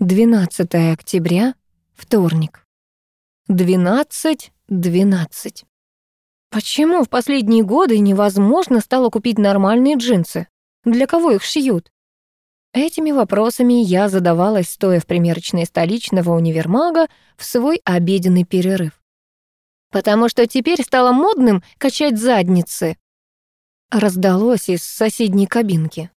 12 октября, вторник. 12.12. Почему в последние годы невозможно стало купить нормальные джинсы? Для кого их шьют? Этими вопросами я задавалась, стоя в примерочной столичного универмага в свой обеденный перерыв. Потому что теперь стало модным качать задницы. Раздалось из соседней кабинки.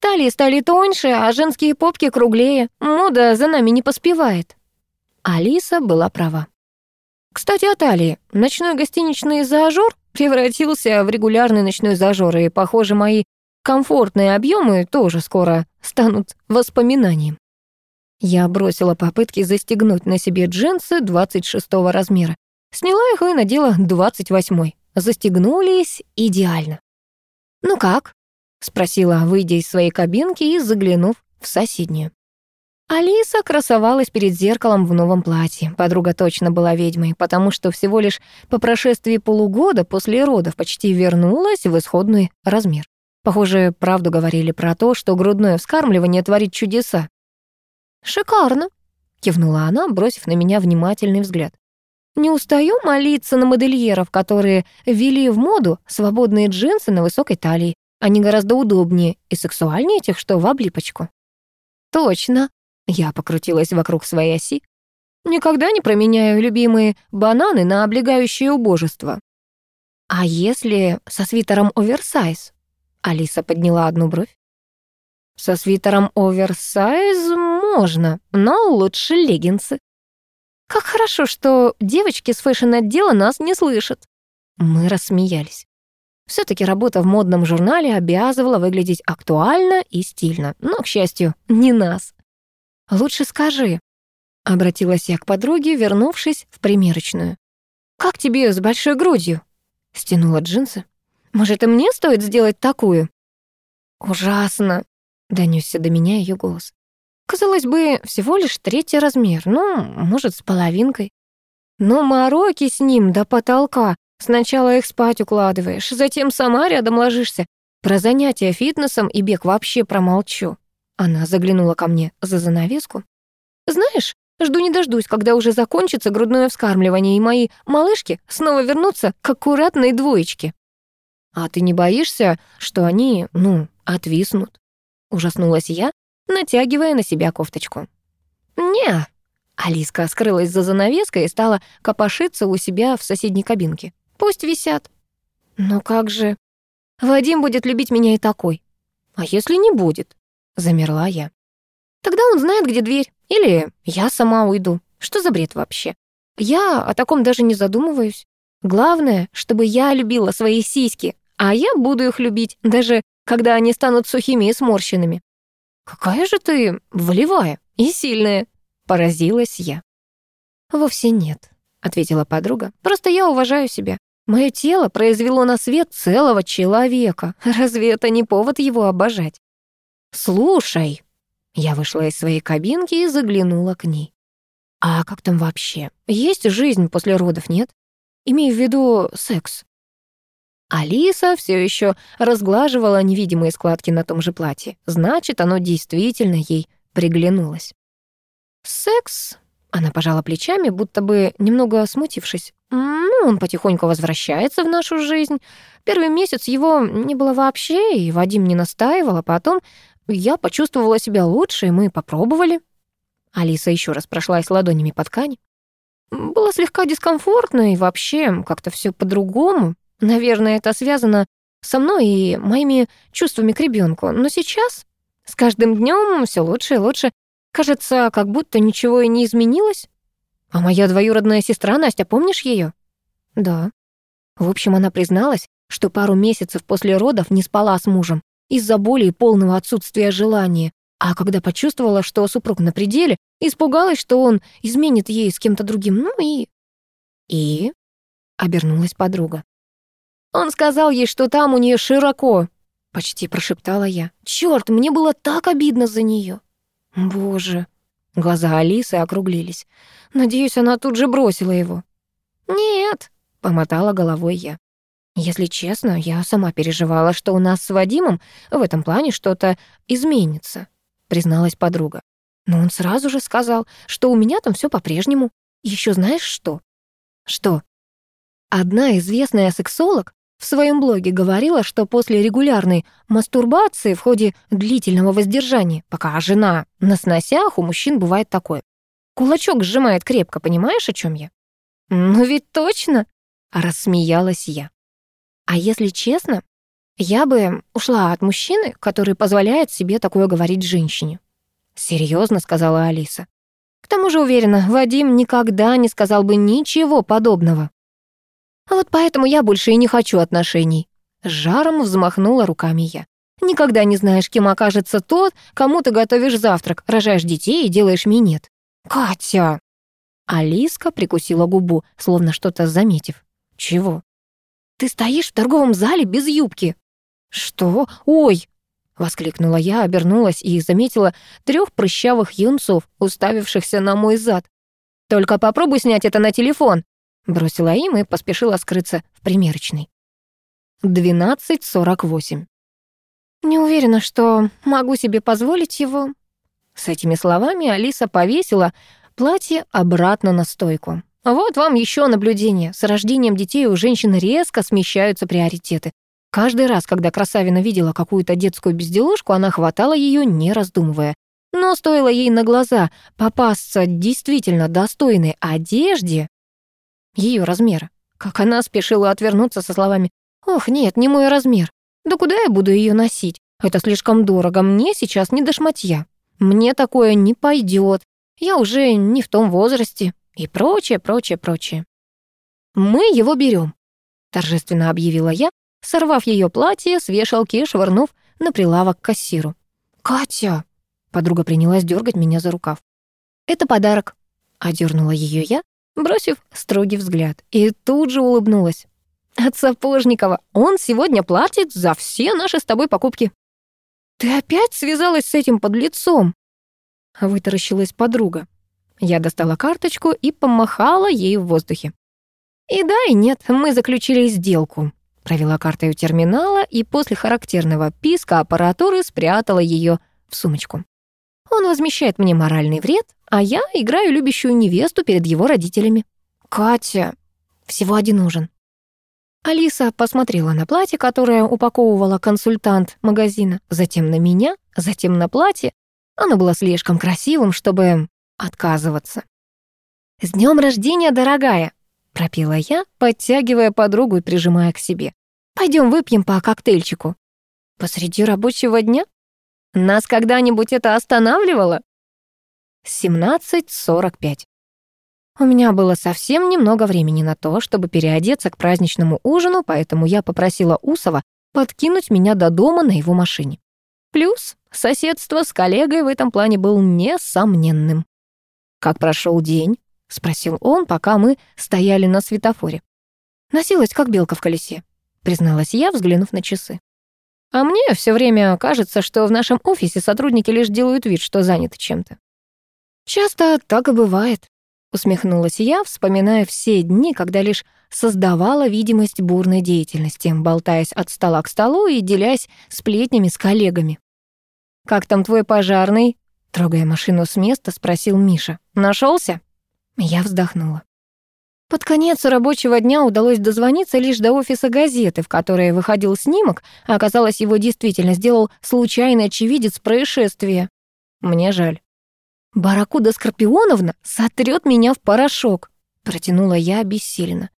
Талии стали тоньше, а женские попки круглее. Мода за нами не поспевает. Алиса была права. Кстати, о талии. Ночной гостиничный зажор превратился в регулярный ночной зажор, и, похоже, мои комфортные объемы тоже скоро станут воспоминанием. Я бросила попытки застегнуть на себе джинсы 26 размера. Сняла их и надела 28. Застегнулись идеально. «Ну как?» — спросила, выйдя из своей кабинки и заглянув в соседнюю. Алиса красовалась перед зеркалом в новом платье. Подруга точно была ведьмой, потому что всего лишь по прошествии полугода после родов почти вернулась в исходный размер. Похоже, правду говорили про то, что грудное вскармливание творит чудеса. «Шикарно», — кивнула она, бросив на меня внимательный взгляд. «Не устаю молиться на модельеров, которые ввели в моду свободные джинсы на высокой талии. Они гораздо удобнее и сексуальнее тех, что в облипочку. Точно. Я покрутилась вокруг своей оси. Никогда не променяю любимые бананы на облегающее убожество. А если со свитером оверсайз? Алиса подняла одну бровь. Со свитером оверсайз можно, но лучше леггинсы. Как хорошо, что девочки с фэшн-отдела нас не слышат. Мы рассмеялись все таки работа в модном журнале обязывала выглядеть актуально и стильно, но, к счастью, не нас. «Лучше скажи», — обратилась я к подруге, вернувшись в примерочную. «Как тебе с большой грудью?» — стянула джинсы. «Может, и мне стоит сделать такую?» «Ужасно», — донесся до меня ее голос. «Казалось бы, всего лишь третий размер, ну, может, с половинкой. Но мороки с ним до потолка, Сначала их спать укладываешь, затем сама рядом ложишься. Про занятия фитнесом и бег вообще промолчу. Она заглянула ко мне за занавеску. Знаешь, жду не дождусь, когда уже закончится грудное вскармливание, и мои малышки снова вернутся к аккуратной двоечке. А ты не боишься, что они, ну, отвиснут? Ужаснулась я, натягивая на себя кофточку. Не, Алиска скрылась за занавеской и стала копошиться у себя в соседней кабинке. Пусть висят. Но как же... Вадим будет любить меня и такой. А если не будет? Замерла я. Тогда он знает, где дверь. Или я сама уйду. Что за бред вообще? Я о таком даже не задумываюсь. Главное, чтобы я любила свои сиськи, а я буду их любить, даже когда они станут сухими и сморщенными. «Какая же ты волевая и сильная!» — поразилась я. «Вовсе нет», — ответила подруга. «Просто я уважаю себя. Мое тело произвело на свет целого человека. Разве это не повод его обожать? Слушай, я вышла из своей кабинки и заглянула к ней. А как там вообще? Есть жизнь после родов, нет? Имею в виду секс. Алиса все еще разглаживала невидимые складки на том же платье. Значит, оно действительно ей приглянулось. Секс? Она пожала плечами, будто бы немного смутившись. Ну, он потихоньку возвращается в нашу жизнь. Первый месяц его не было вообще, и Вадим не настаивал, а потом я почувствовала себя лучше, и мы попробовали. Алиса еще раз прошлась ладонями по ткани. Было слегка дискомфортно, и вообще как-то все по-другому. Наверное, это связано со мной и моими чувствами к ребенку. Но сейчас, с каждым днем все лучше и лучше. Кажется, как будто ничего и не изменилось. А моя двоюродная сестра Настя, помнишь ее? Да. В общем, она призналась, что пару месяцев после родов не спала с мужем из-за боли и полного отсутствия желания. А когда почувствовала, что супруг на пределе, испугалась, что он изменит ей с кем-то другим. Ну и... И... Обернулась подруга. Он сказал ей, что там у нее широко. Почти прошептала я. Черт, мне было так обидно за нее. Боже. Глаза Алисы округлились. Надеюсь, она тут же бросила его. «Нет», — помотала головой я. Если честно, я сама переживала, что у нас с Вадимом в этом плане что-то изменится, призналась подруга. Но он сразу же сказал, что у меня там все по-прежнему. Еще знаешь что? Что? Одна известная сексолог в своем блоге говорила, что после регулярной мастурбации в ходе длительного воздержания, пока жена на сносях, у мужчин бывает такое. Кулачок сжимает крепко, понимаешь, о чем я? Ну ведь точно, рассмеялась я. А если честно, я бы ушла от мужчины, который позволяет себе такое говорить женщине. Серьезно, сказала Алиса. К тому же уверена, Вадим никогда не сказал бы ничего подобного. А вот поэтому я больше и не хочу отношений. Жаром взмахнула руками я. Никогда не знаешь, кем окажется тот, кому ты готовишь завтрак, рожаешь детей и делаешь минет. «Катя!» Алиска прикусила губу, словно что-то заметив. «Чего?» «Ты стоишь в торговом зале без юбки». «Что? Ой!» Воскликнула я, обернулась и заметила трех прыщавых юнцов, уставившихся на мой зад. «Только попробуй снять это на телефон!» Бросила им и поспешила скрыться в примерочной. 12.48. «Не уверена, что могу себе позволить его». С этими словами Алиса повесила платье обратно на стойку. Вот вам еще наблюдение. С рождением детей у женщин резко смещаются приоритеты. Каждый раз, когда красавина видела какую-то детскую безделушку, она хватала ее, не раздумывая. Но стоило ей на глаза попасться действительно достойной одежде, ее размера. Как она спешила отвернуться со словами «Ох, нет, не мой размер. Да куда я буду ее носить? Это слишком дорого, мне сейчас не до шматья. Мне такое не пойдет. Я уже не в том возрасте». И прочее, прочее, прочее. «Мы его берем», — торжественно объявила я, сорвав ее платье с вешалки и швырнув на прилавок к кассиру. «Катя!» — подруга принялась дергать меня за рукав. «Это подарок», — одернула ее я, бросив строгий взгляд, и тут же улыбнулась. «От Сапожникова. Он сегодня платит за все наши с тобой покупки». «Ты опять связалась с этим подлецом?» Вытаращилась подруга. Я достала карточку и помахала ей в воздухе. «И да, и нет, мы заключили сделку». Провела картой у терминала и после характерного писка аппаратуры спрятала ее в сумочку. Он возмещает мне моральный вред, а я играю любящую невесту перед его родителями. Катя, всего один ужин. Алиса посмотрела на платье, которое упаковывала консультант магазина, затем на меня, затем на платье. Оно было слишком красивым, чтобы отказываться. «С днем рождения, дорогая!» — пропела я, подтягивая подругу и прижимая к себе. Пойдем выпьем по коктейльчику». «Посреди рабочего дня? Нас когда-нибудь это останавливало?» 17.45. У меня было совсем немного времени на то, чтобы переодеться к праздничному ужину, поэтому я попросила Усова подкинуть меня до дома на его машине. Плюс соседство с коллегой в этом плане был несомненным. «Как прошел день?» — спросил он, пока мы стояли на светофоре. Носилась, как белка в колесе, призналась я, взглянув на часы. А мне все время кажется, что в нашем офисе сотрудники лишь делают вид, что заняты чем-то. Часто так и бывает, усмехнулась я, вспоминая все дни, когда лишь создавала видимость бурной деятельности, болтаясь от стола к столу и делясь сплетнями с коллегами. «Как там твой пожарный?» Трогая машину с места, спросил Миша. Нашелся? Я вздохнула. Под конец рабочего дня удалось дозвониться лишь до офиса газеты, в которой выходил снимок, а оказалось, его действительно сделал случайный очевидец происшествия. Мне жаль. «Баракуда Скорпионовна сотрет меня в порошок», — протянула я обессиленно.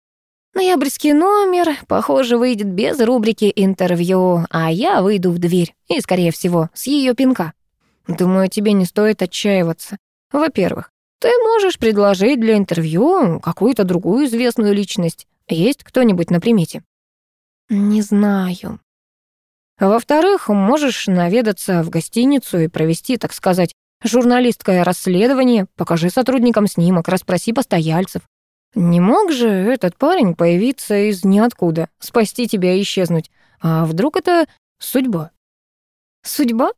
Ноябрьский номер, похоже, выйдет без рубрики «Интервью», а я выйду в дверь, и, скорее всего, с ее пинка. Думаю, тебе не стоит отчаиваться. Во-первых, ты можешь предложить для интервью какую-то другую известную личность. Есть кто-нибудь на примете? Не знаю. Во-вторых, можешь наведаться в гостиницу и провести, так сказать, журналистское расследование, покажи сотрудникам снимок, расспроси постояльцев. Не мог же этот парень появиться из ниоткуда, спасти тебя и исчезнуть? А вдруг это судьба? Судьба?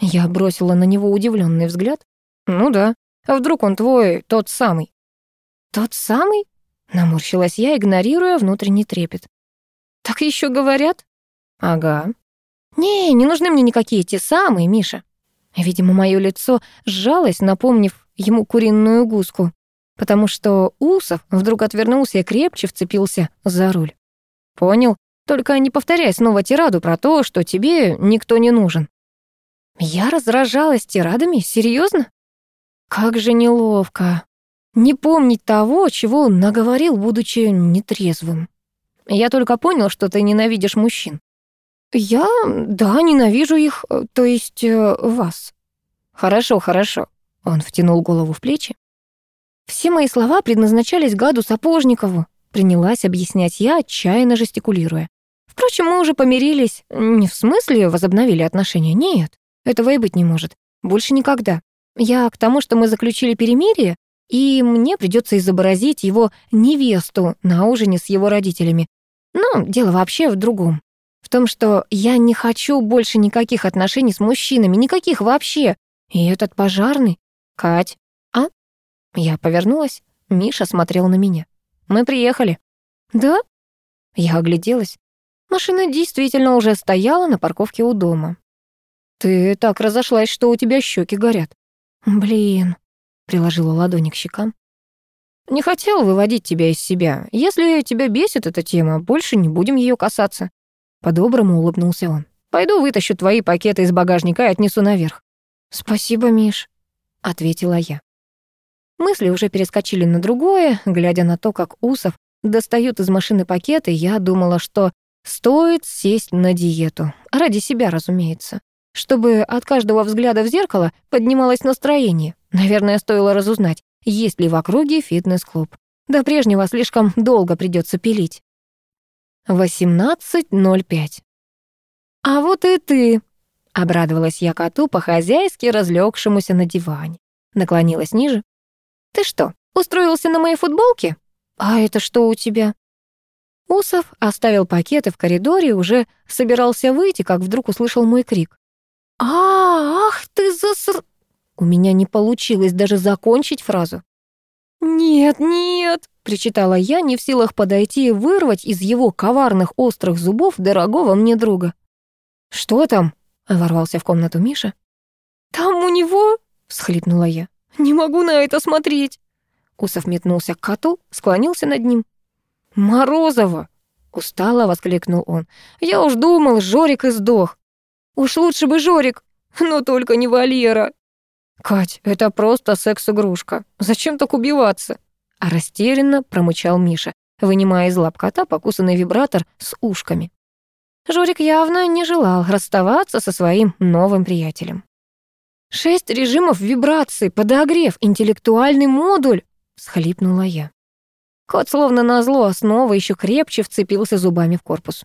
Я бросила на него удивленный взгляд. «Ну да. А вдруг он твой, тот самый?» «Тот самый?» Наморщилась я, игнорируя внутренний трепет. «Так еще говорят?» «Ага». «Не, не нужны мне никакие те самые, Миша». Видимо, мое лицо сжалось, напомнив ему куриную гуску, потому что Усов вдруг отвернулся и крепче вцепился за руль. «Понял? Только не повторяй снова тираду про то, что тебе никто не нужен». Я разражалась тирадами? Серьезно? Как же неловко. Не помнить того, чего наговорил, будучи нетрезвым. Я только понял, что ты ненавидишь мужчин. Я, да, ненавижу их, э, то есть э, вас. Хорошо, хорошо. Он втянул голову в плечи. Все мои слова предназначались гаду Сапожникову, принялась объяснять я, отчаянно жестикулируя. Впрочем, мы уже помирились. Не в смысле возобновили отношения, нет. Этого и быть не может. Больше никогда. Я к тому, что мы заключили перемирие, и мне придется изобразить его невесту на ужине с его родителями. Но дело вообще в другом. В том, что я не хочу больше никаких отношений с мужчинами, никаких вообще. И этот пожарный... Кать, а? Я повернулась. Миша смотрел на меня. Мы приехали. Да? Я огляделась. Машина действительно уже стояла на парковке у дома. Ты так разошлась, что у тебя щеки горят. Блин, приложила ладони к щекам. Не хотел выводить тебя из себя. Если тебя бесит эта тема, больше не будем ее касаться. По-доброму улыбнулся он. Пойду вытащу твои пакеты из багажника и отнесу наверх. Спасибо, Миш, ответила я. Мысли уже перескочили на другое, глядя на то, как Усов достает из машины пакеты, я думала, что стоит сесть на диету. Ради себя, разумеется чтобы от каждого взгляда в зеркало поднималось настроение. Наверное, стоило разузнать, есть ли в округе фитнес-клуб. До прежнего слишком долго придется пилить. 18.05. «А вот и ты!» — обрадовалась я коту по-хозяйски разлегшемуся на диване. Наклонилась ниже. «Ты что, устроился на моей футболке? А это что у тебя?» Усов оставил пакеты в коридоре и уже собирался выйти, как вдруг услышал мой крик. «А, ах ты заср...» У меня не получилось даже закончить фразу. «Нет, нет!» — причитала я, не в силах подойти и вырвать из его коварных острых зубов дорогого мне друга. «Что там?» — ворвался в комнату Миша. «Там у него...» — всхлипнула я. «Не могу на это смотреть!» Усов метнулся к коту, склонился над ним. «Морозова!» — устало воскликнул он. «Я уж думал, Жорик и сдох. Уж лучше бы Жорик, но только не Валера. Кать, это просто секс-игрушка. Зачем так убиваться? А растерянно промычал Миша, вынимая из лап кота покусанный вибратор с ушками. Жорик явно не желал расставаться со своим новым приятелем. «Шесть режимов вибрации, подогрев, интеллектуальный модуль!» — схлипнула я. Кот, словно назло, снова еще крепче вцепился зубами в корпус.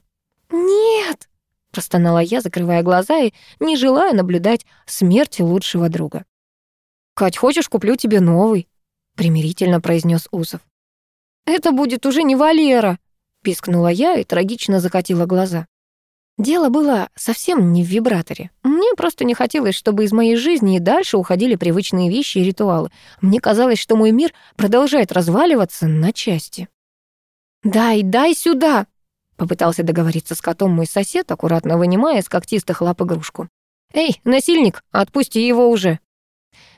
«Нет!» Простонала я, закрывая глаза и не желая наблюдать смерти лучшего друга. «Кать, хочешь, куплю тебе новый?» — примирительно произнес Усов. «Это будет уже не Валера!» — пискнула я и трагично закатила глаза. Дело было совсем не в вибраторе. Мне просто не хотелось, чтобы из моей жизни и дальше уходили привычные вещи и ритуалы. Мне казалось, что мой мир продолжает разваливаться на части. «Дай, дай сюда!» Попытался договориться с котом мой сосед, аккуратно вынимая из когтистых лап игрушку. «Эй, насильник, отпусти его уже!»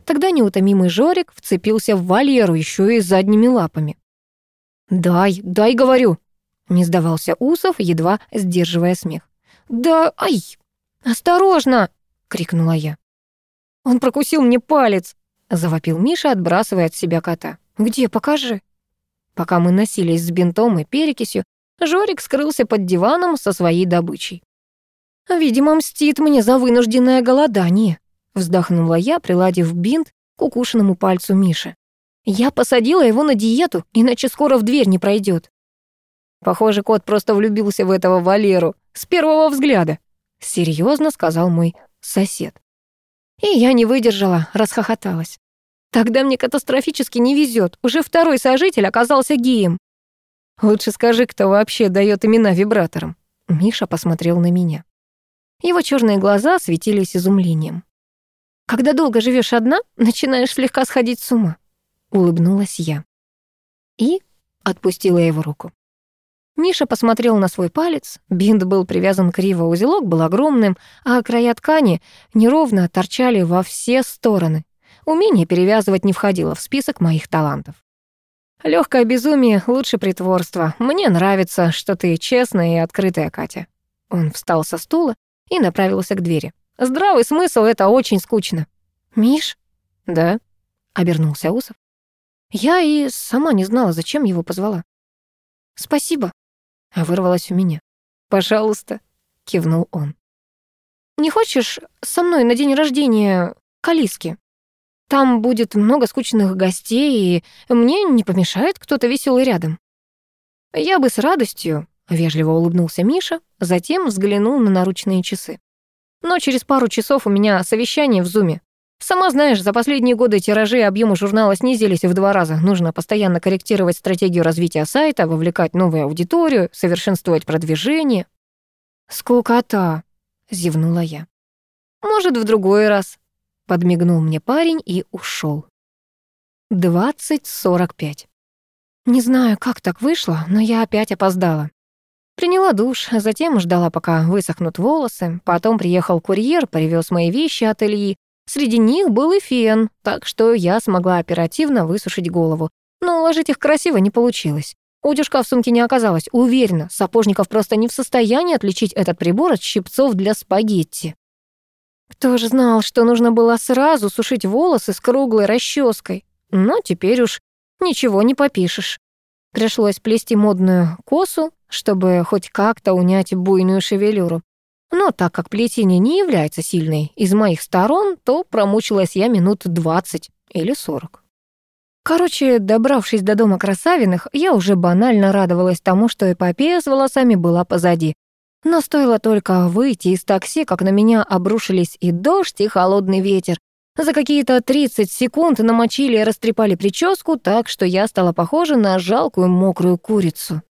Тогда неутомимый Жорик вцепился в вольеру еще и задними лапами. «Дай, дай, говорю!» Не сдавался Усов, едва сдерживая смех. «Да, ай! Осторожно!» — крикнула я. «Он прокусил мне палец!» — завопил Миша, отбрасывая от себя кота. «Где, покажи!» Пока мы носились с бинтом и перекисью, Жорик скрылся под диваном со своей добычей. «Видимо, мстит мне за вынужденное голодание», вздохнула я, приладив бинт к укушенному пальцу Миши. «Я посадила его на диету, иначе скоро в дверь не пройдет. Похоже, кот просто влюбился в этого Валеру с первого взгляда, серьезно сказал мой сосед. И я не выдержала, расхохоталась. Тогда мне катастрофически не везет. Уже второй сожитель оказался геем. Лучше скажи, кто вообще дает имена вибраторам. Миша посмотрел на меня. Его черные глаза светились изумлением. Когда долго живешь одна, начинаешь слегка сходить с ума. Улыбнулась я. И отпустила его руку. Миша посмотрел на свой палец. Бинт был привязан криво, узелок был огромным, а края ткани неровно торчали во все стороны. Умение перевязывать не входило в список моих талантов. Легкое безумие лучше притворства. Мне нравится, что ты честная и открытая, Катя. Он встал со стула и направился к двери. Здравый смысл — это очень скучно. «Миш?» «Да», — обернулся Усов. Я и сама не знала, зачем его позвала. «Спасибо», — вырвалось у меня. «Пожалуйста», — кивнул он. «Не хочешь со мной на день рождения Калиски? Там будет много скучных гостей, и мне не помешает кто-то веселый рядом». «Я бы с радостью», — вежливо улыбнулся Миша, затем взглянул на наручные часы. «Но через пару часов у меня совещание в Зуме. Сама знаешь, за последние годы тиражи и объемы журнала снизились в два раза. Нужно постоянно корректировать стратегию развития сайта, вовлекать новую аудиторию, совершенствовать продвижение. «Скукота», — зевнула я. «Может, в другой раз», — подмигнул мне парень и ушел. Двадцать сорок пять. Не знаю, как так вышло, но я опять опоздала. Приняла душ, затем ждала, пока высохнут волосы. Потом приехал курьер, привез мои вещи от Ильи, Среди них был и фен, так что я смогла оперативно высушить голову. Но уложить их красиво не получилось. Утюжка в сумке не оказалось. Уверена, Сапожников просто не в состоянии отличить этот прибор от щипцов для спагетти. Кто же знал, что нужно было сразу сушить волосы с круглой расческой? Но теперь уж ничего не попишешь. Пришлось плести модную косу, чтобы хоть как-то унять буйную шевелюру. Но так как плетение не является сильной из моих сторон, то промучилась я минут двадцать или сорок. Короче, добравшись до дома Красавиных, я уже банально радовалась тому, что эпопея с волосами была позади. Но стоило только выйти из такси, как на меня обрушились и дождь, и холодный ветер. За какие-то 30 секунд намочили и растрепали прическу так, что я стала похожа на жалкую мокрую курицу.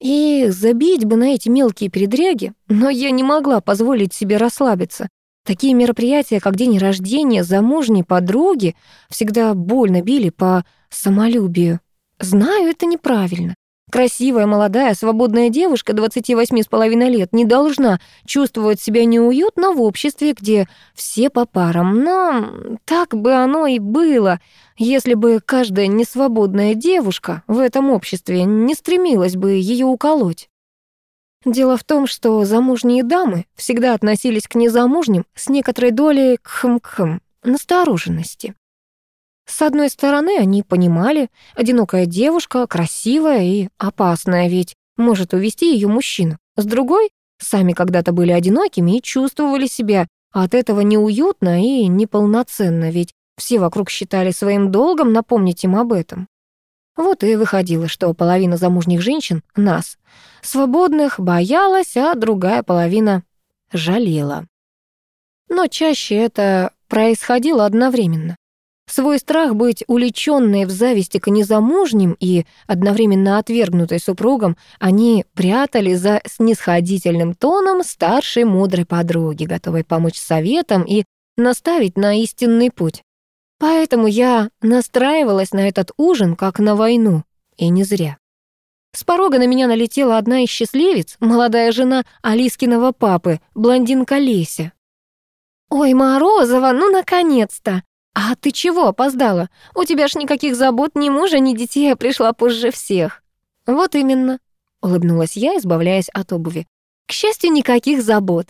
И забить бы на эти мелкие передряги, но я не могла позволить себе расслабиться. Такие мероприятия, как день рождения замужней подруги, всегда больно били по самолюбию. Знаю, это неправильно. Красивая, молодая, свободная девушка 28 с половиной лет не должна чувствовать себя неуютно в обществе, где все по парам. Но так бы оно и было, если бы каждая несвободная девушка в этом обществе не стремилась бы ее уколоть. Дело в том, что замужние дамы всегда относились к незамужним с некоторой долей кхм-кхм, настороженности. С одной стороны, они понимали, одинокая девушка красивая и опасная, ведь может увести ее мужчина. С другой, сами когда-то были одинокими и чувствовали себя от этого неуютно и неполноценно, ведь все вокруг считали своим долгом напомнить им об этом. Вот и выходило, что половина замужних женщин, нас, свободных, боялась, а другая половина жалела. Но чаще это происходило одновременно. Свой страх быть уличенной в зависти к незамужним и одновременно отвергнутой супругам они прятали за снисходительным тоном старшей мудрой подруги, готовой помочь советам и наставить на истинный путь. Поэтому я настраивалась на этот ужин как на войну, и не зря. С порога на меня налетела одна из счастливец, молодая жена Алискиного папы, блондинка Леся. «Ой, Морозова, ну наконец-то! «А ты чего опоздала? У тебя ж никаких забот ни мужа, ни детей, а пришла позже всех». «Вот именно», — улыбнулась я, избавляясь от обуви. «К счастью, никаких забот».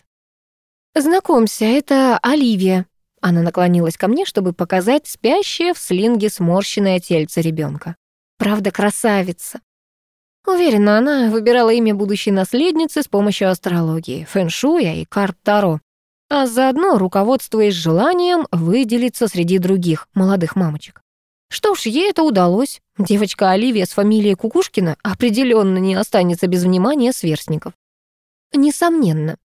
«Знакомься, это Оливия». Она наклонилась ко мне, чтобы показать спящее в слинге сморщенное тельце ребенка. «Правда, красавица». Уверена, она выбирала имя будущей наследницы с помощью астрологии, фэншуя и карт Таро а заодно руководствуясь желанием выделиться среди других молодых мамочек. Что ж, ей это удалось. Девочка Оливия с фамилией Кукушкина определенно не останется без внимания сверстников. Несомненно.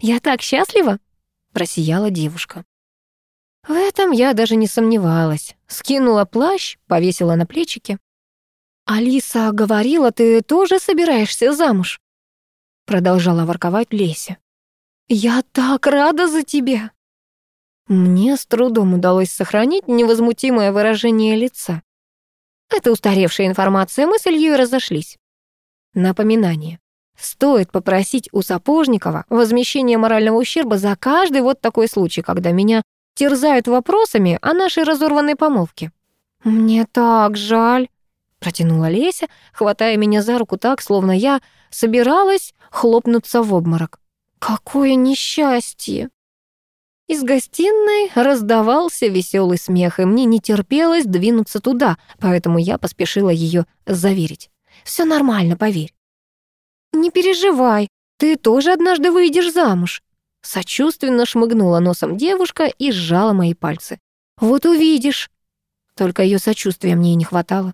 «Я так счастлива!» — просияла девушка. В этом я даже не сомневалась. Скинула плащ, повесила на плечики. «Алиса говорила, ты тоже собираешься замуж?» Продолжала ворковать Леся. «Я так рада за тебя!» Мне с трудом удалось сохранить невозмутимое выражение лица. Это устаревшая информация, мы с Ильей разошлись. Напоминание. Стоит попросить у Сапожникова возмещение морального ущерба за каждый вот такой случай, когда меня терзают вопросами о нашей разорванной помолвке. «Мне так жаль», — протянула Леся, хватая меня за руку так, словно я собиралась хлопнуться в обморок. «Какое несчастье!» Из гостиной раздавался веселый смех, и мне не терпелось двинуться туда, поэтому я поспешила ее заверить. Все нормально, поверь». «Не переживай, ты тоже однажды выйдешь замуж». Сочувственно шмыгнула носом девушка и сжала мои пальцы. «Вот увидишь». Только ее сочувствия мне и не хватало.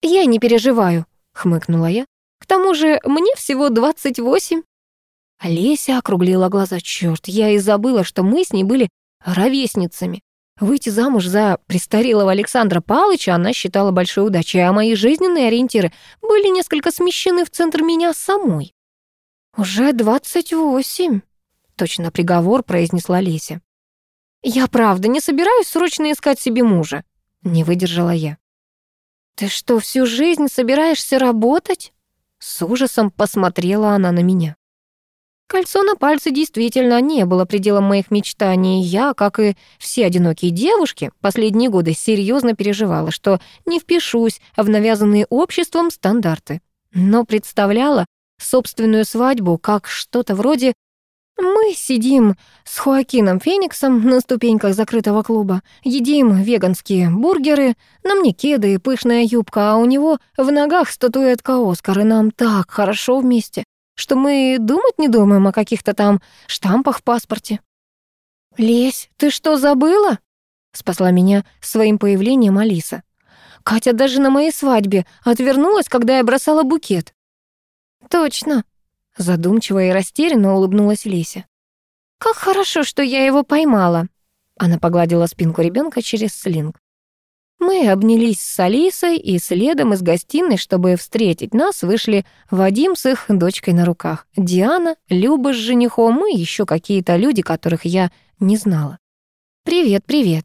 «Я не переживаю», — хмыкнула я. «К тому же мне всего двадцать восемь». Олеся округлила глаза. Черт, я и забыла, что мы с ней были ровесницами. Выйти замуж за престарелого Александра Палыча она считала большой удачей, а мои жизненные ориентиры были несколько смещены в центр меня самой. «Уже двадцать восемь», — точно приговор произнесла Леся. «Я правда не собираюсь срочно искать себе мужа», — не выдержала я. «Ты что, всю жизнь собираешься работать?» С ужасом посмотрела она на меня. Кольцо на пальце действительно не было пределом моих мечтаний. Я, как и все одинокие девушки, последние годы серьезно переживала, что не впишусь в навязанные обществом стандарты. Но представляла собственную свадьбу как что-то вроде мы сидим с Хоакином Фениксом на ступеньках закрытого клуба, едим веганские бургеры, на мне кеды и пышная юбка, а у него в ногах статуэтка Оскар, и нам так хорошо вместе что мы думать не думаем о каких-то там штампах в паспорте. «Лесь, ты что, забыла?» — спасла меня своим появлением Алиса. «Катя даже на моей свадьбе отвернулась, когда я бросала букет». «Точно», — задумчиво и растерянно улыбнулась Леся. «Как хорошо, что я его поймала». Она погладила спинку ребенка через слинг. Мы обнялись с Алисой и следом из гостиной, чтобы встретить нас, вышли Вадим с их дочкой на руках, Диана, Люба с женихом и еще какие-то люди, которых я не знала. «Привет, привет».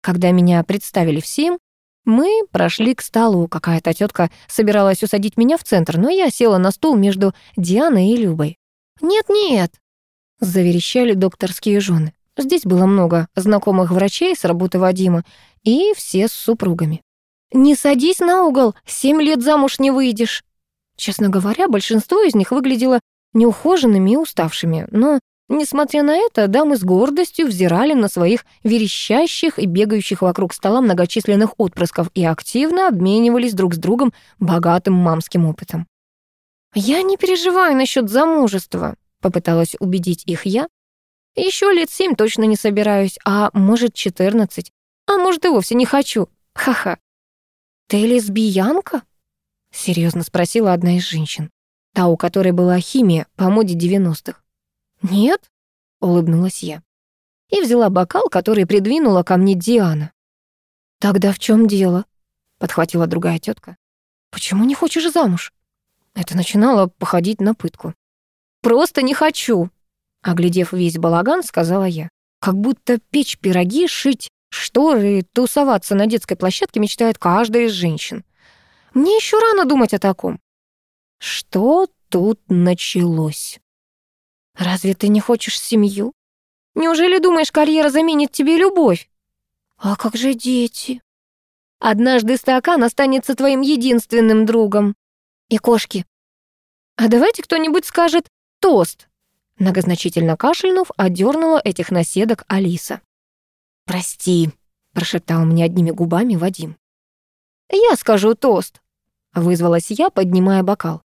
Когда меня представили всем, мы прошли к столу. Какая-то тетка собиралась усадить меня в центр, но я села на стул между Дианой и Любой. «Нет-нет», — заверещали докторские жены. Здесь было много знакомых врачей с работы Вадима, и все с супругами. «Не садись на угол, семь лет замуж не выйдешь». Честно говоря, большинство из них выглядело неухоженными и уставшими, но, несмотря на это, дамы с гордостью взирали на своих верещащих и бегающих вокруг стола многочисленных отпрысков и активно обменивались друг с другом богатым мамским опытом. «Я не переживаю насчет замужества», — попыталась убедить их я. Еще лет семь точно не собираюсь, а может, четырнадцать. А может, и вовсе не хочу. Ха-ха. «Ты лесбиянка?» — серьезно спросила одна из женщин. Та, у которой была химия по моде девяностых. «Нет?» — улыбнулась я. И взяла бокал, который придвинула ко мне Диана. «Тогда в чем дело?» — подхватила другая тетка. «Почему не хочешь замуж?» Это начинало походить на пытку. «Просто не хочу!» Оглядев весь балаган, сказала я. «Как будто печь пироги, шить Шторы, тусоваться на детской площадке мечтает каждая из женщин. Мне еще рано думать о таком. Что тут началось? Разве ты не хочешь семью? Неужели думаешь, карьера заменит тебе любовь? А как же дети? Однажды стакан останется твоим единственным другом. И кошки. А давайте кто-нибудь скажет «тост». Многозначительно кашлянув, одернула этих наседок Алиса. «Прости», — прошептал мне одними губами Вадим. «Я скажу тост», — вызвалась я, поднимая бокал.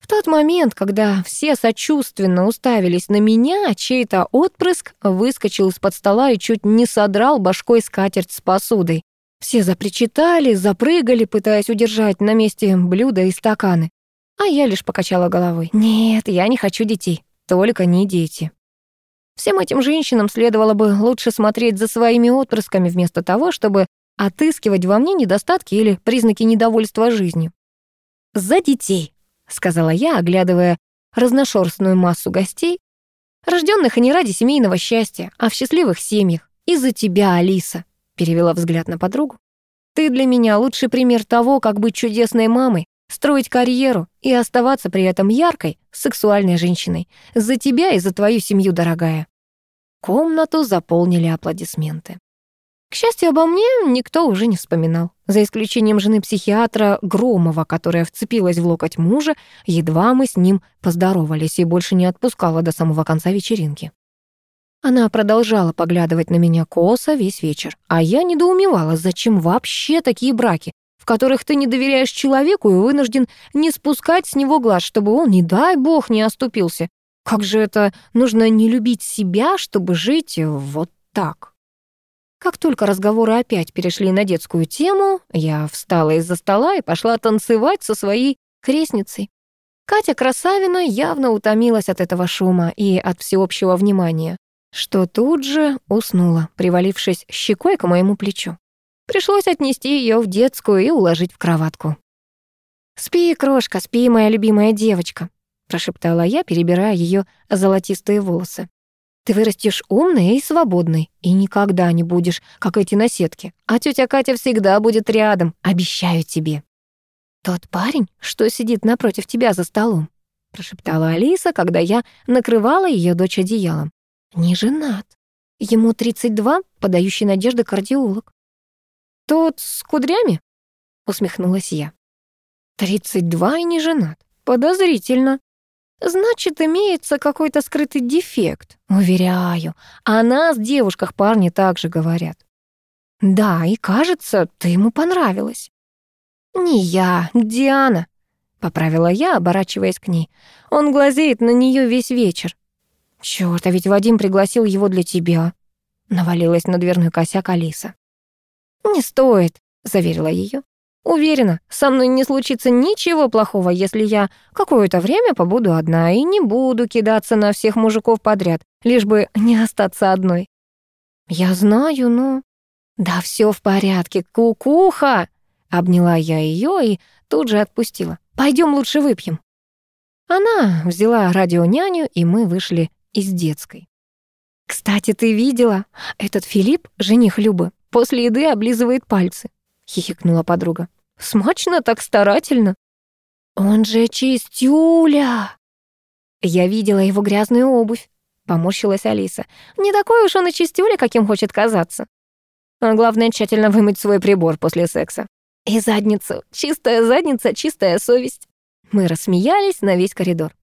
В тот момент, когда все сочувственно уставились на меня, чей-то отпрыск выскочил из-под стола и чуть не содрал башкой скатерть с посудой. Все запричитали, запрыгали, пытаясь удержать на месте блюда и стаканы. А я лишь покачала головой. «Нет, я не хочу детей, только не дети». Всем этим женщинам следовало бы лучше смотреть за своими отпрысками вместо того, чтобы отыскивать во мне недостатки или признаки недовольства жизнью. «За детей», — сказала я, оглядывая разношерстную массу гостей, рожденных не ради семейного счастья, а в счастливых семьях. «Из-за тебя, Алиса», — перевела взгляд на подругу. «Ты для меня лучший пример того, как быть чудесной мамой, строить карьеру и оставаться при этом яркой, сексуальной женщиной. За тебя и за твою семью, дорогая. Комнату заполнили аплодисменты. К счастью, обо мне никто уже не вспоминал. За исключением жены психиатра Громова, которая вцепилась в локоть мужа, едва мы с ним поздоровались и больше не отпускала до самого конца вечеринки. Она продолжала поглядывать на меня косо весь вечер, а я недоумевала, зачем вообще такие браки, в которых ты не доверяешь человеку и вынужден не спускать с него глаз, чтобы он, не дай бог, не оступился. Как же это нужно не любить себя, чтобы жить вот так? Как только разговоры опять перешли на детскую тему, я встала из-за стола и пошла танцевать со своей крестницей. Катя Красавина явно утомилась от этого шума и от всеобщего внимания, что тут же уснула, привалившись щекой к моему плечу. Пришлось отнести ее в детскую и уложить в кроватку. «Спи, крошка, спи, моя любимая девочка», прошептала я, перебирая ее золотистые волосы. Ты вырастешь умной и свободной, и никогда не будешь, как эти наседки. А тетя Катя всегда будет рядом, обещаю тебе». «Тот парень, что сидит напротив тебя за столом», прошептала Алиса, когда я накрывала ее дочь одеялом. «Не женат. Ему 32, подающий надежды кардиолог». «Тот с кудрями?» усмехнулась я. «32 и не женат. Подозрительно». Значит, имеется какой-то скрытый дефект. Уверяю, о нас, девушках, парни также говорят. Да, и кажется, ты ему понравилась. Не я, Диана, поправила я, оборачиваясь к ней. Он глазеет на нее весь вечер. Чёрт, а ведь Вадим пригласил его для тебя. Навалилась на дверной косяк Алиса. Не стоит, заверила ее. Уверена, со мной не случится ничего плохого, если я какое-то время побуду одна и не буду кидаться на всех мужиков подряд, лишь бы не остаться одной. Я знаю, но... Да все в порядке, кукуха! Обняла я ее и тут же отпустила. Пойдем лучше выпьем. Она взяла радионяню, и мы вышли из детской. «Кстати, ты видела? Этот Филипп, жених Любы, после еды облизывает пальцы хихикнула подруга. Смачно так старательно. Он же чистюля. Я видела его грязную обувь, поморщилась Алиса. Не такой уж он и чистюля, каким хочет казаться. А главное тщательно вымыть свой прибор после секса. И задницу. Чистая задница, чистая совесть. Мы рассмеялись на весь коридор.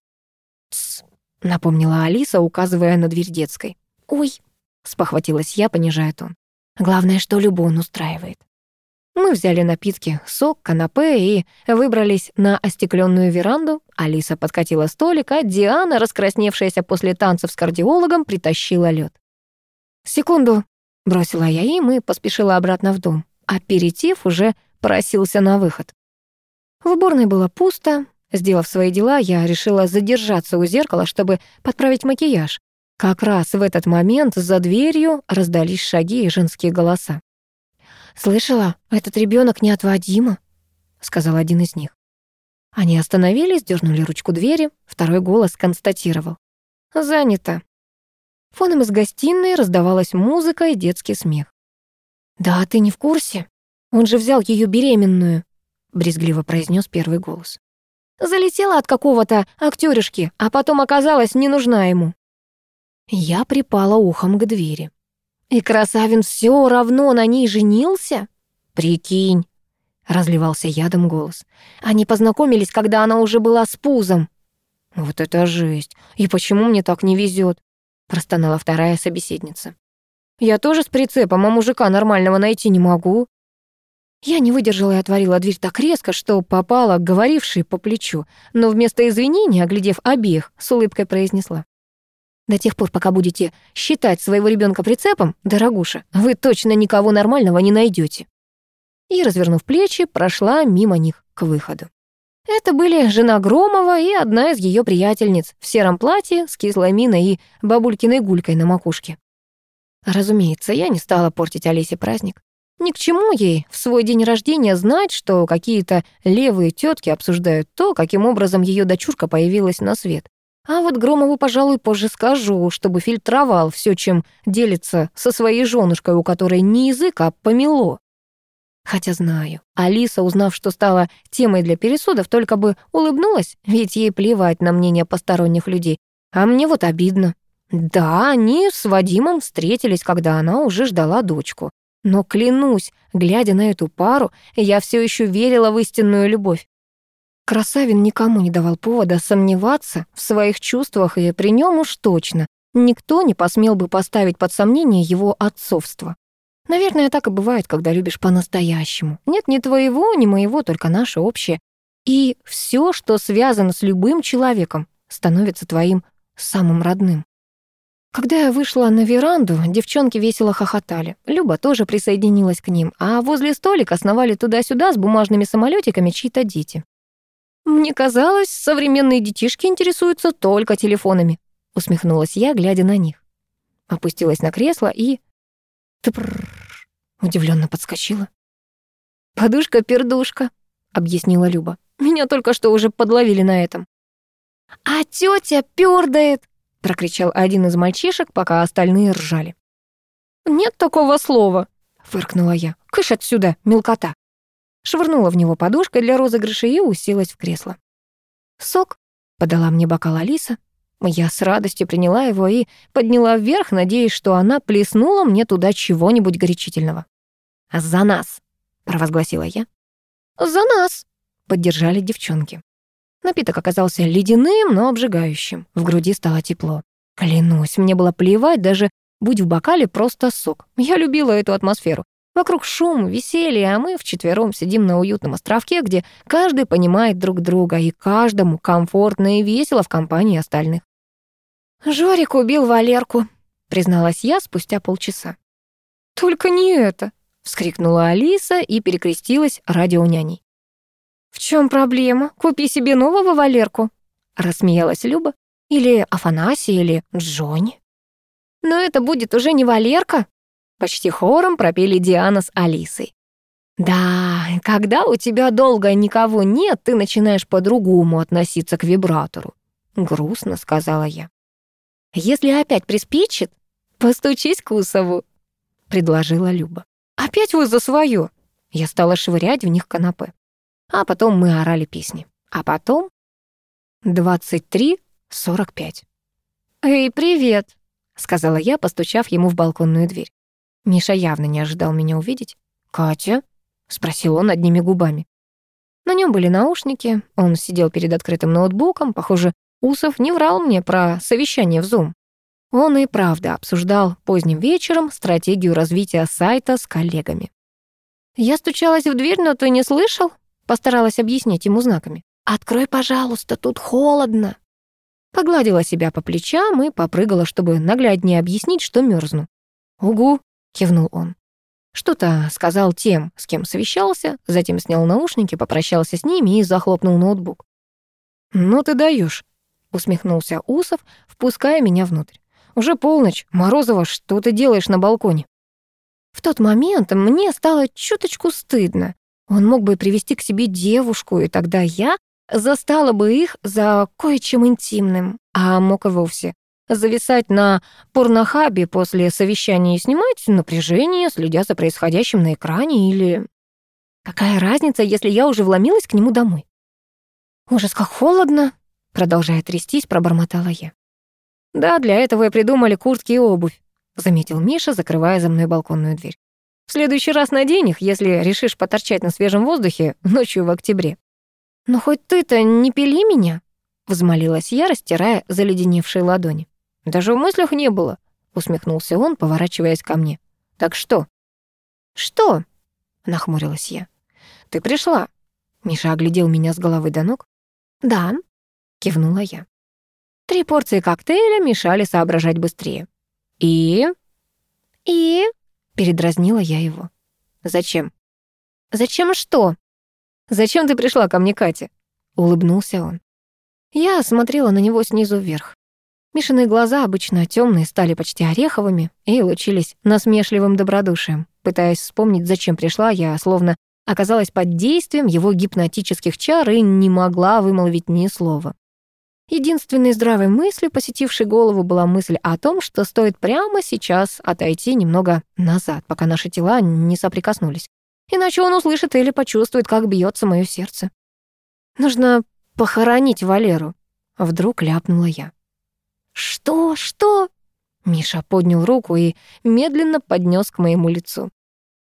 «Тсс», — напомнила Алиса, указывая на дверь детской. «Ой», — спохватилась я, понижая тон. «Главное, что Любон устраивает». Мы взяли напитки, сок, канапе и выбрались на остекленную веранду. Алиса подкатила столик, а Диана, раскрасневшаяся после танцев с кардиологом, притащила лед. «Секунду», — бросила я им и поспешила обратно в дом. Аперитив уже просился на выход. В уборной было пусто. Сделав свои дела, я решила задержаться у зеркала, чтобы подправить макияж. Как раз в этот момент за дверью раздались шаги и женские голоса. «Слышала, этот ребенок Вадима», — сказал один из них. Они остановились, дернули ручку двери, второй голос констатировал. «Занято». Фоном из гостиной раздавалась музыка и детский смех. «Да, ты не в курсе? Он же взял ее беременную», — брезгливо произнес первый голос. «Залетела от какого-то актёришки, а потом оказалась не нужна ему». Я припала ухом к двери. И красавин все равно на ней женился? Прикинь, разливался ядом голос. Они познакомились, когда она уже была с пузом. Вот это жесть. И почему мне так не везет? простонала вторая собеседница. Я тоже с прицепом, а мужика нормального найти не могу. Я не выдержала и отворила дверь так резко, что попала говорившей по плечу, но вместо извинения, оглядев обеих, с улыбкой произнесла. До тех пор, пока будете считать своего ребенка прицепом, дорогуша, вы точно никого нормального не найдете. И, развернув плечи, прошла мимо них к выходу. Это были жена Громова и одна из ее приятельниц в сером платье с кислой миной и бабулькиной гулькой на макушке. Разумеется, я не стала портить Олесе праздник. Ни к чему ей в свой день рождения знать, что какие-то левые тетки обсуждают то, каким образом ее дочурка появилась на свет. А вот Громову, пожалуй, позже скажу, чтобы фильтровал все, чем делится со своей женушкой, у которой не язык, а помело. Хотя знаю, Алиса, узнав, что стала темой для пересудов, только бы улыбнулась, ведь ей плевать на мнение посторонних людей. А мне вот обидно. Да, они с Вадимом встретились, когда она уже ждала дочку. Но клянусь, глядя на эту пару, я все еще верила в истинную любовь. Красавин никому не давал повода сомневаться в своих чувствах, и при нем уж точно никто не посмел бы поставить под сомнение его отцовство. Наверное, так и бывает, когда любишь по-настоящему. Нет ни твоего, ни моего, только наше общее. И все, что связано с любым человеком, становится твоим самым родным. Когда я вышла на веранду, девчонки весело хохотали. Люба тоже присоединилась к ним, а возле столика сновали туда-сюда с бумажными самолетиками чьи-то дети. «Мне казалось, современные детишки интересуются только телефонами», усмехнулась я, глядя на них. Опустилась на кресло и... Тпррр. Удивленно подскочила. «Подушка-пердушка», — объяснила Люба. «Меня только что уже подловили на этом». «А тетя пёрдает!» — прокричал один из мальчишек, пока остальные ржали. «Нет такого слова!» — фыркнула я. «Кыш отсюда, мелкота!» Швырнула в него подушкой для розыгрыша и уселась в кресло. «Сок?» — подала мне бокал Алиса. Я с радостью приняла его и подняла вверх, надеясь, что она плеснула мне туда чего-нибудь горячительного. «За нас!» — провозгласила я. «За нас!» — поддержали девчонки. Напиток оказался ледяным, но обжигающим. В груди стало тепло. Клянусь, мне было плевать, даже будь в бокале просто сок. Я любила эту атмосферу. Вокруг шум, веселье, а мы вчетвером сидим на уютном островке, где каждый понимает друг друга, и каждому комфортно и весело в компании остальных. «Жорик убил Валерку», — призналась я спустя полчаса. «Только не это», — вскрикнула Алиса и перекрестилась ради няней. «В чем проблема? Купи себе нового Валерку», — рассмеялась Люба. «Или Афанасий, или Джонни». «Но это будет уже не Валерка», — почти хором пропели Диана с Алисой. «Да, когда у тебя долго никого нет, ты начинаешь по-другому относиться к вибратору», — грустно сказала я. «Если опять приспичит, постучись к Усову», — предложила Люба. «Опять вы за свое!» Я стала швырять в них канапе. А потом мы орали песни. А потом... 23.45. «Эй, привет!» — сказала я, постучав ему в балконную дверь. Миша явно не ожидал меня увидеть. «Катя?» — спросил он одними губами. На нем были наушники, он сидел перед открытым ноутбуком, похоже, Усов не врал мне про совещание в Zoom. Он и правда обсуждал поздним вечером стратегию развития сайта с коллегами. «Я стучалась в дверь, но ты не слышал?» Постаралась объяснить ему знаками. «Открой, пожалуйста, тут холодно». Погладила себя по плечам и попрыгала, чтобы нагляднее объяснить, что мерзну. «Угу», — кивнул он. Что-то сказал тем, с кем совещался, затем снял наушники, попрощался с ними и захлопнул ноутбук. «Ну ты даешь, усмехнулся Усов, впуская меня внутрь. «Уже полночь. Морозова, что ты делаешь на балконе?» В тот момент мне стало чуточку стыдно. Он мог бы привести к себе девушку, и тогда я застала бы их за кое-чем интимным, а мог и вовсе зависать на порнохабе после совещания и снимать напряжение, следя за происходящим на экране или... Какая разница, если я уже вломилась к нему домой? «Ужас, как холодно!» Продолжая трястись, пробормотала я. «Да, для этого и придумали куртки и обувь», заметил Миша, закрывая за мной балконную дверь. «В следующий раз надень их, если решишь поторчать на свежем воздухе ночью в октябре». «Но хоть ты-то не пили меня», взмолилась я, растирая заледеневшие ладони. «Даже в мыслях не было», усмехнулся он, поворачиваясь ко мне. «Так что?» «Что?» нахмурилась я. «Ты пришла». Миша оглядел меня с головы до ног. «Да», — кивнула я. Три порции коктейля мешали соображать быстрее. «И?» «И?» — передразнила я его. «Зачем?» «Зачем что?» «Зачем ты пришла ко мне, Катя?» — улыбнулся он. Я смотрела на него снизу вверх. Мишиные глаза, обычно темные, стали почти ореховыми и лучились насмешливым добродушием. Пытаясь вспомнить, зачем пришла, я словно оказалась под действием его гипнотических чар и не могла вымолвить ни слова. Единственной здравой мыслью, посетившей голову, была мысль о том, что стоит прямо сейчас отойти немного назад, пока наши тела не соприкоснулись. Иначе он услышит или почувствует, как бьется мое сердце. Нужно похоронить Валеру. Вдруг ляпнула я. «Что? Что?» Миша поднял руку и медленно поднес к моему лицу.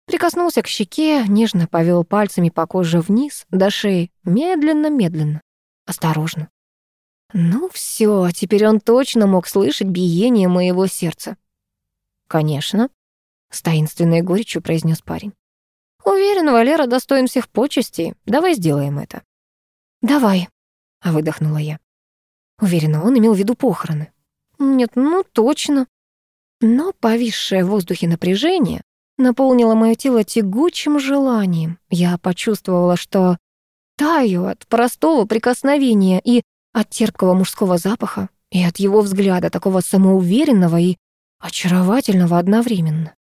Прикоснулся к щеке, нежно повел пальцами по коже вниз, до шеи, медленно-медленно, осторожно. Ну все, теперь он точно мог слышать биение моего сердца. «Конечно», — с таинственной горечью произнес парень. «Уверен, Валера достоин всех почестей. Давай сделаем это». «Давай», — выдохнула я. Уверена, он имел в виду похороны. Нет, ну точно. Но повисшее в воздухе напряжение наполнило мое тело тягучим желанием. Я почувствовала, что таю от простого прикосновения и от терпкого мужского запаха, и от его взгляда, такого самоуверенного и очаровательного одновременно.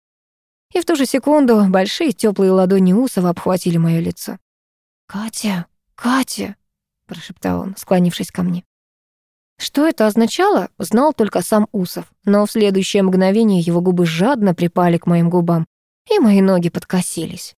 И в ту же секунду большие теплые ладони Усова обхватили мое лицо. «Катя, Катя!» — прошептал он, склонившись ко мне. Что это означало, знал только сам Усов, но в следующее мгновение его губы жадно припали к моим губам, и мои ноги подкосились.